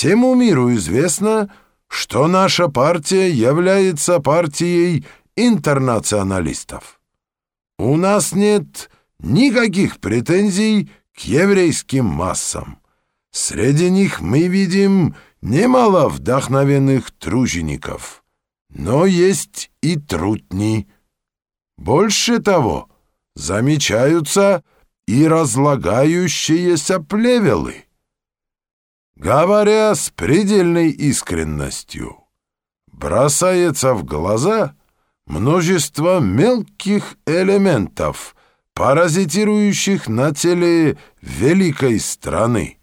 всему миру известно, что наша партия является партией интернационалистов. У нас нет никаких претензий к еврейским массам. Среди них мы видим немало вдохновенных тружеников, но есть и трутни. Больше того, замечаются и разлагающиеся плевелы. Говоря с предельной искренностью, бросается в глаза множество мелких элементов, паразитирующих на теле великой страны.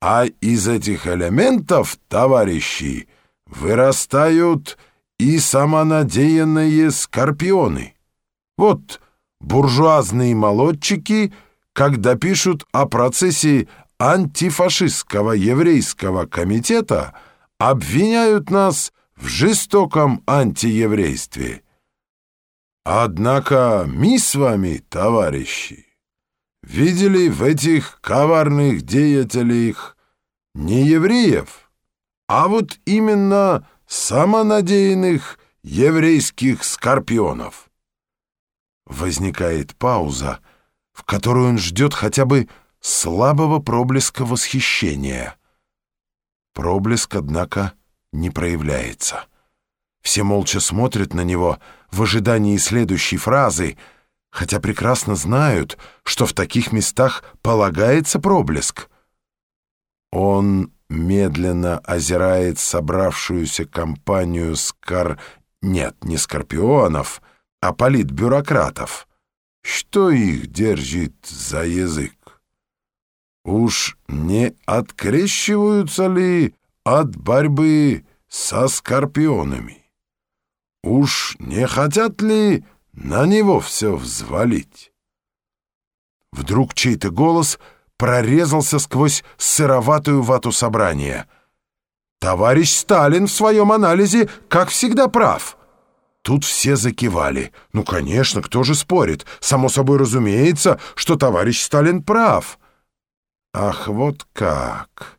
А из этих элементов, товарищи, вырастают и самонадеянные скорпионы. Вот буржуазные молодчики, когда пишут о процессе антифашистского еврейского комитета, обвиняют нас в жестоком антиеврействе. Однако мы с вами, товарищи, видели в этих коварных деятелях не евреев, а вот именно самонадеянных еврейских скорпионов. Возникает пауза, в которую он ждет хотя бы слабого проблеска восхищения. Проблеск, однако, не проявляется. Все молча смотрят на него в ожидании следующей фразы, хотя прекрасно знают, что в таких местах полагается проблеск. Он медленно озирает собравшуюся компанию скор... Нет, не скорпионов, а политбюрократов. Что их держит за язык? Уж не открещиваются ли от борьбы со скорпионами? Уж не хотят ли на него все взвалить? Вдруг чей-то голос прорезался сквозь сыроватую вату собрания. «Товарищ Сталин в своем анализе, как всегда, прав». Тут все закивали. Ну, конечно, кто же спорит? Само собой разумеется, что товарищ Сталин прав. Ах, вот как!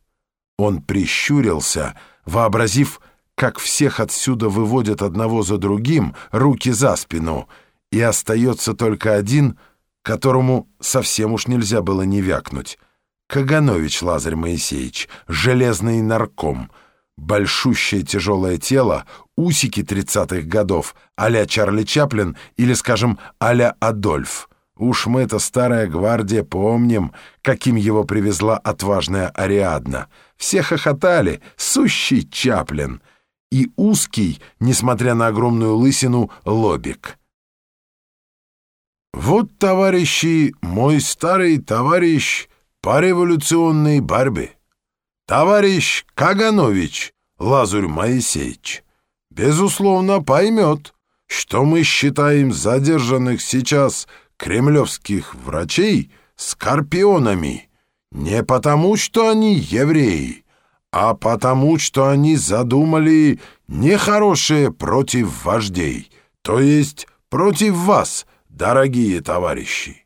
Он прищурился, вообразив, как всех отсюда выводят одного за другим, руки за спину, и остается только один, которому совсем уж нельзя было не вякнуть. Каганович Лазарь Моисеевич, железный нарком, большущее тяжелое тело, усики тридцатых годов, а-ля Чарли Чаплин или, скажем, а-ля Адольф. Уж мы-то, старая гвардия, помним, каким его привезла отважная Ариадна. Все хохотали, сущий Чаплин — и узкий, несмотря на огромную лысину, лобик. Вот, товарищи, мой старый товарищ по революционной борьбе. Товарищ Каганович Лазурь Моисеевич, безусловно, поймет, что мы считаем задержанных сейчас кремлевских врачей скорпионами не потому, что они евреи, а потому, что они задумали нехорошее против вождей, то есть против вас, дорогие товарищи.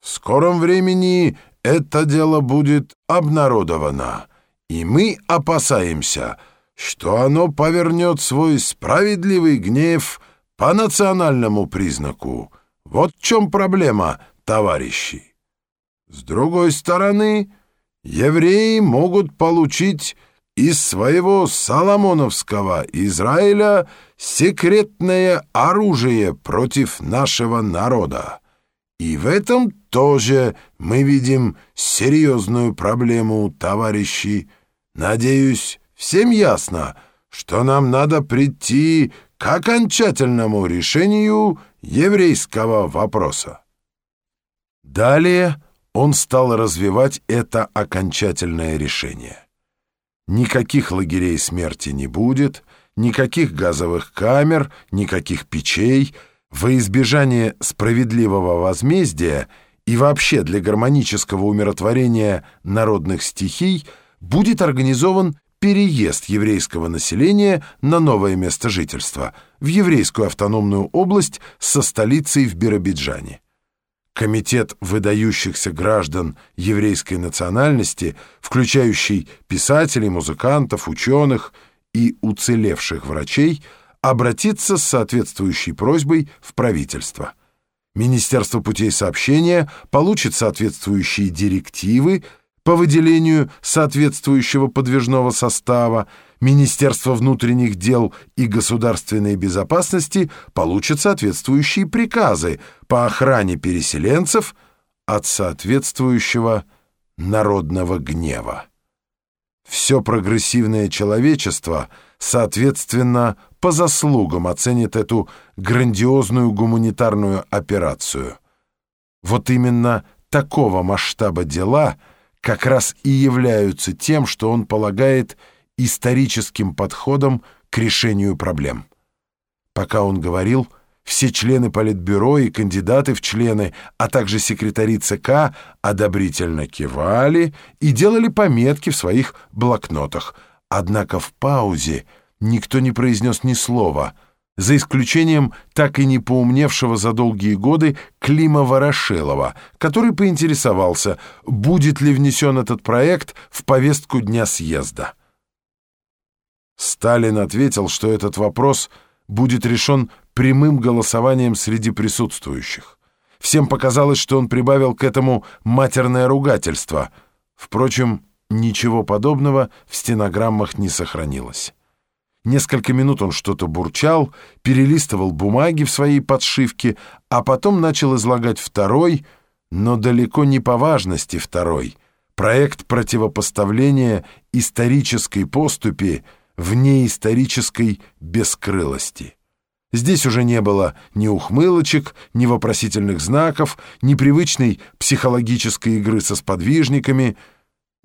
В скором времени это дело будет обнародовано, и мы опасаемся, что оно повернет свой справедливый гнев по национальному признаку. Вот в чем проблема, товарищи. С другой стороны, евреи могут получить из своего Соломоновского Израиля секретное оружие против нашего народа. И в этом тоже мы видим серьезную проблему, товарищи. Надеюсь, всем ясно, что нам надо прийти к окончательному решению еврейского вопроса. Далее он стал развивать это окончательное решение. Никаких лагерей смерти не будет, никаких газовых камер, никаких печей. Во избежание справедливого возмездия и вообще для гармонического умиротворения народных стихий будет организован переезд еврейского населения на новое место жительства в еврейскую автономную область со столицей в Биробиджане. Комитет выдающихся граждан еврейской национальности, включающий писателей, музыкантов, ученых и уцелевших врачей, обратится с соответствующей просьбой в правительство. Министерство путей сообщения получит соответствующие директивы по выделению соответствующего подвижного состава, Министерство внутренних дел и государственной безопасности получит соответствующие приказы по охране переселенцев от соответствующего народного гнева. Все прогрессивное человечество, соответственно, по заслугам оценит эту грандиозную гуманитарную операцию. Вот именно такого масштаба дела как раз и являются тем, что он полагает – историческим подходом к решению проблем. Пока он говорил, все члены Политбюро и кандидаты в члены, а также секретари ЦК одобрительно кивали и делали пометки в своих блокнотах. Однако в паузе никто не произнес ни слова, за исключением так и не поумневшего за долгие годы Клима Ворошилова, который поинтересовался, будет ли внесен этот проект в повестку дня съезда. Сталин ответил, что этот вопрос будет решен прямым голосованием среди присутствующих. Всем показалось, что он прибавил к этому матерное ругательство. Впрочем, ничего подобного в стенограммах не сохранилось. Несколько минут он что-то бурчал, перелистывал бумаги в своей подшивке, а потом начал излагать второй, но далеко не по важности второй, проект противопоставления исторической поступи вне исторической бескрылости. Здесь уже не было ни ухмылочек, ни вопросительных знаков, ни привычной психологической игры со сподвижниками.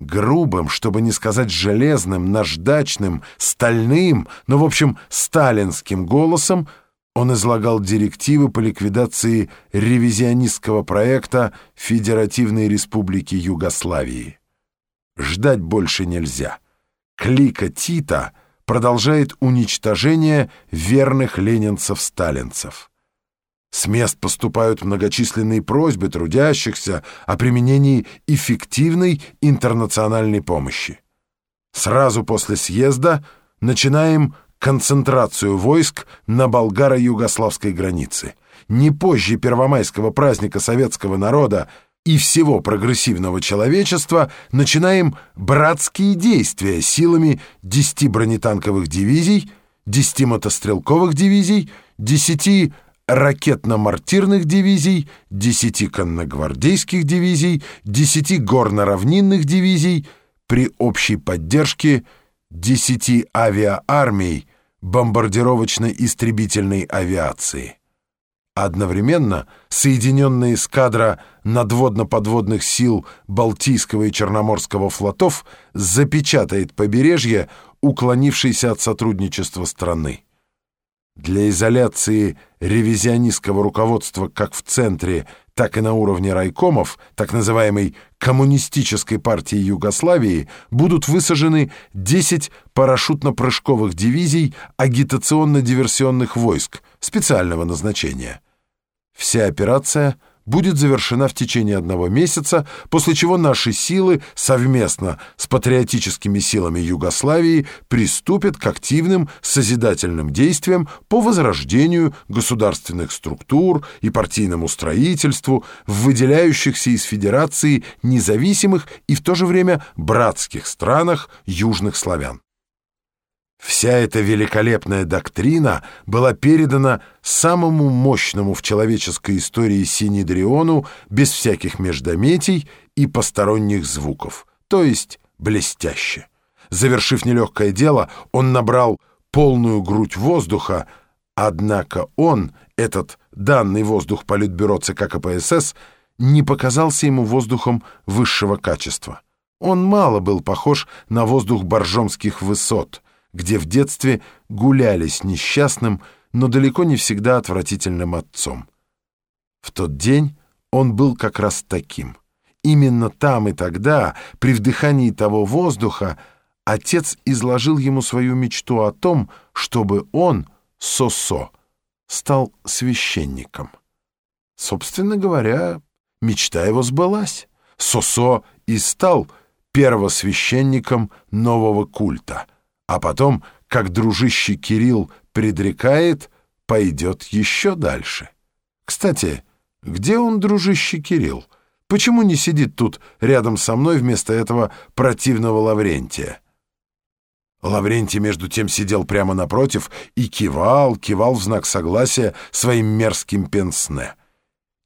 Грубым, чтобы не сказать железным, наждачным, стальным, но, в общем, сталинским голосом он излагал директивы по ликвидации ревизионистского проекта Федеративной Республики Югославии. Ждать больше нельзя. Клика Тита — продолжает уничтожение верных ленинцев-сталинцев. С мест поступают многочисленные просьбы трудящихся о применении эффективной интернациональной помощи. Сразу после съезда начинаем концентрацию войск на болгаро-югославской границе. Не позже первомайского праздника советского народа и всего прогрессивного человечества начинаем братские действия силами 10 бронетанковых дивизий, 10 мотострелковых дивизий, 10 ракетно-мортирных дивизий, 10 конногвардейских дивизий, 10 горно-равнинных дивизий при общей поддержке 10 авиаармий бомбардировочно-истребительной авиации. Одновременно соединенная эскадра надводно-подводных сил Балтийского и Черноморского флотов запечатает побережье, уклонившееся от сотрудничества страны. Для изоляции ревизионистского руководства как в центре, так и на уровне райкомов, так называемой Коммунистической партии Югославии, будут высажены 10 парашютно-прыжковых дивизий агитационно-диверсионных войск специального назначения. Вся операция – будет завершена в течение одного месяца, после чего наши силы совместно с патриотическими силами Югославии приступят к активным созидательным действиям по возрождению государственных структур и партийному строительству в выделяющихся из Федерации независимых и в то же время братских странах южных славян. Вся эта великолепная доктрина была передана самому мощному в человеческой истории Синедриону без всяких междометий и посторонних звуков, то есть блестяще. Завершив нелегкое дело, он набрал полную грудь воздуха, однако он, этот данный воздух Политбюро ЦК КПСС, не показался ему воздухом высшего качества. Он мало был похож на воздух боржомских высот — где в детстве гуляли с несчастным, но далеко не всегда отвратительным отцом. В тот день он был как раз таким. Именно там и тогда, при вдыхании того воздуха, отец изложил ему свою мечту о том, чтобы он, Сосо, стал священником. Собственно говоря, мечта его сбылась. Сосо и стал первосвященником нового культа, а потом, как дружище Кирилл предрекает, пойдет еще дальше. Кстати, где он, дружище Кирилл? Почему не сидит тут рядом со мной вместо этого противного Лаврентия? Лаврентий, между тем, сидел прямо напротив и кивал, кивал в знак согласия своим мерзким пенсне.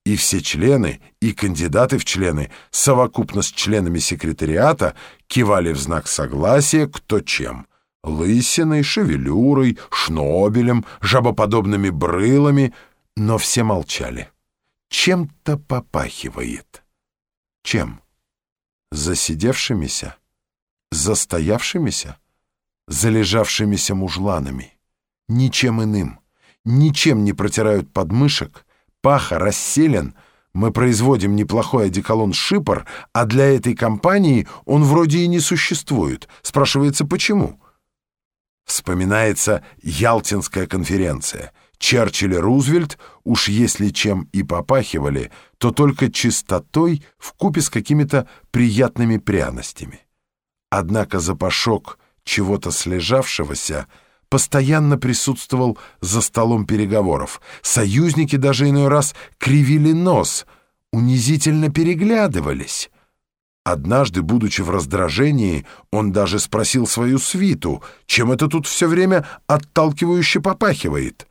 И все члены, и кандидаты в члены, совокупно с членами секретариата, кивали в знак согласия кто чем — лысиной, шевелюрой, шнобелем, жабоподобными брылами, но все молчали. Чем-то попахивает. Чем? Засидевшимися? Застоявшимися? залежавшимися мужланами. Ничем иным, ничем не протирают подмышек, паха расселен, мы производим неплохой одеколон «Шипор», а для этой компании он вроде и не существует. Спрашивается, почему? Вспоминается Ялтинская конференция. Черчилль и Рузвельт, уж если чем и попахивали, то только чистотой вкупе с какими-то приятными пряностями. Однако запашок чего-то слежавшегося постоянно присутствовал за столом переговоров. Союзники даже иной раз кривили нос, унизительно переглядывались. Однажды, будучи в раздражении, он даже спросил свою свиту, чем это тут все время отталкивающе попахивает.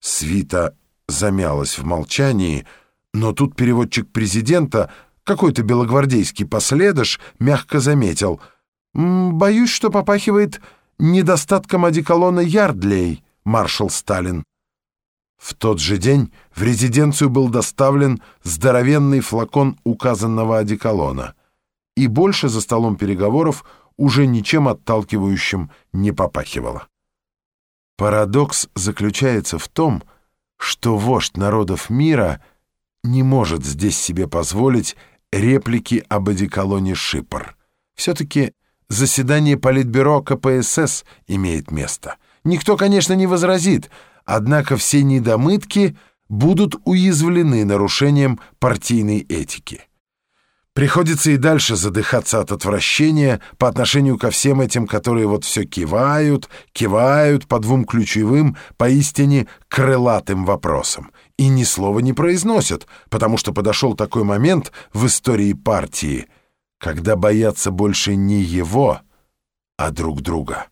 Свита замялась в молчании, но тут переводчик президента, какой-то белогвардейский последыш, мягко заметил — «Боюсь, что попахивает недостатком одеколона Ярдлей, маршал Сталин». В тот же день в резиденцию был доставлен здоровенный флакон указанного одеколона, и больше за столом переговоров уже ничем отталкивающим не попахивало. Парадокс заключается в том, что вождь народов мира не может здесь себе позволить реплики об одеколоне Шипр. Все-таки заседание Политбюро КПСС имеет место. Никто, конечно, не возразит, однако все недомытки будут уязвлены нарушением партийной этики. Приходится и дальше задыхаться от отвращения по отношению ко всем этим, которые вот все кивают, кивают по двум ключевым, поистине крылатым вопросам и ни слова не произносят, потому что подошел такой момент в истории партии — когда боятся больше не его, а друг друга.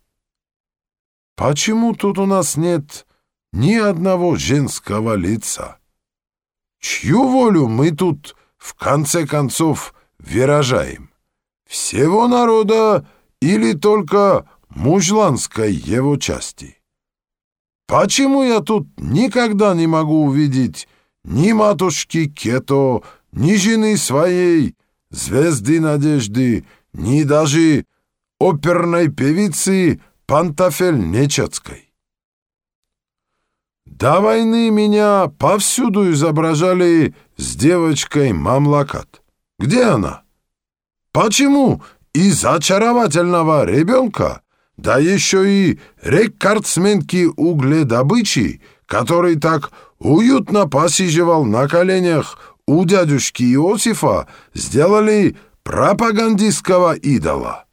Почему тут у нас нет ни одного женского лица? Чью волю мы тут, в конце концов, выражаем? Всего народа или только мужланской его части? Почему я тут никогда не могу увидеть ни матушки Кето, ни жены своей, звезды надежды, ни даже оперной певицы Пантафель Нечецкой. До войны меня повсюду изображали с девочкой Мамлакат. Где она? Почему из очаровательного ребенка, да еще и рекордсменки угледобычи, который так уютно посиживал на коленях у дядюшки Иосифа сделали пропагандистского идола.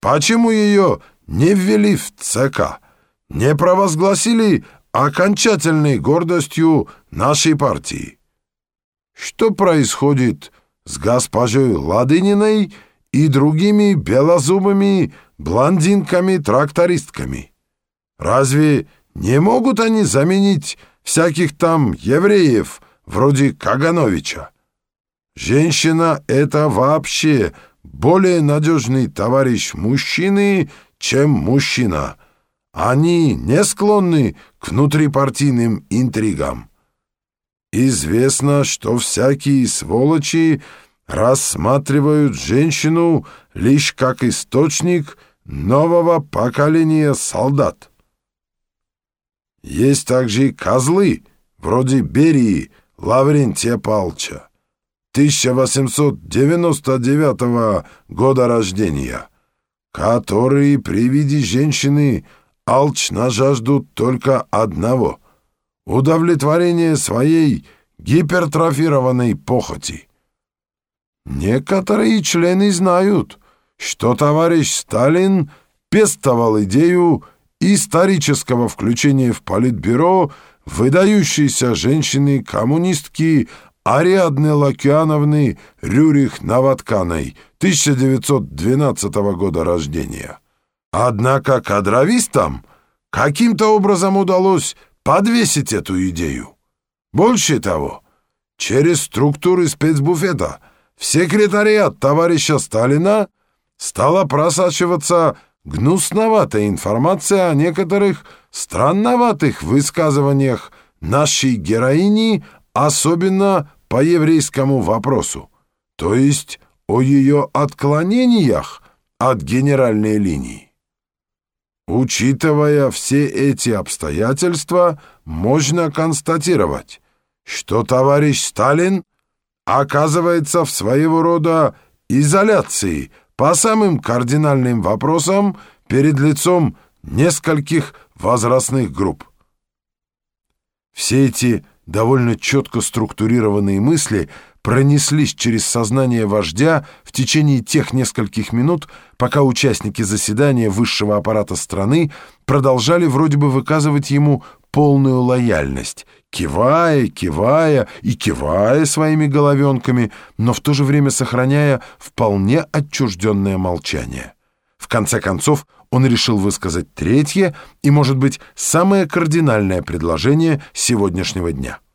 Почему ее не ввели в ЦК, не провозгласили окончательной гордостью нашей партии? Что происходит с госпожой Ладыниной и другими белозубыми блондинками-трактористками? Разве не могут они заменить всяких там евреев, вроде Кагановича. Женщина — это вообще более надежный товарищ мужчины, чем мужчина. Они не склонны к внутрипартийным интригам. Известно, что всякие сволочи рассматривают женщину лишь как источник нового поколения солдат. Есть также и козлы, вроде Берии, Лаврентия Палча, 1899 года рождения, которые при виде женщины алчно жаждут только одного — удовлетворения своей гипертрофированной похоти. некоторые члены знают, что товарищ Сталин пестовал идею исторического включения в Политбюро выдающейся женщины-коммунистки Ариадны Лакиановны Рюрих-Наватканой 1912 года рождения. Однако кадровистам каким-то образом удалось подвесить эту идею. Больше того, через структуры спецбуфета в секретариат товарища Сталина стала просачиваться гнусноватая информация о некоторых странноватых высказываниях нашей героини, особенно по еврейскому вопросу, то есть о ее отклонениях от генеральной линии. Учитывая все эти обстоятельства, можно констатировать, что товарищ Сталин оказывается в своего рода изоляции по самым кардинальным вопросам перед лицом нескольких возрастных групп. Все эти довольно четко структурированные мысли пронеслись через сознание вождя в течение тех нескольких минут, пока участники заседания высшего аппарата страны продолжали вроде бы выказывать ему полную лояльность, кивая, кивая и кивая своими головенками, но в то же время сохраняя вполне отчужденное молчание. В конце концов, он решил высказать третье и, может быть, самое кардинальное предложение сегодняшнего дня —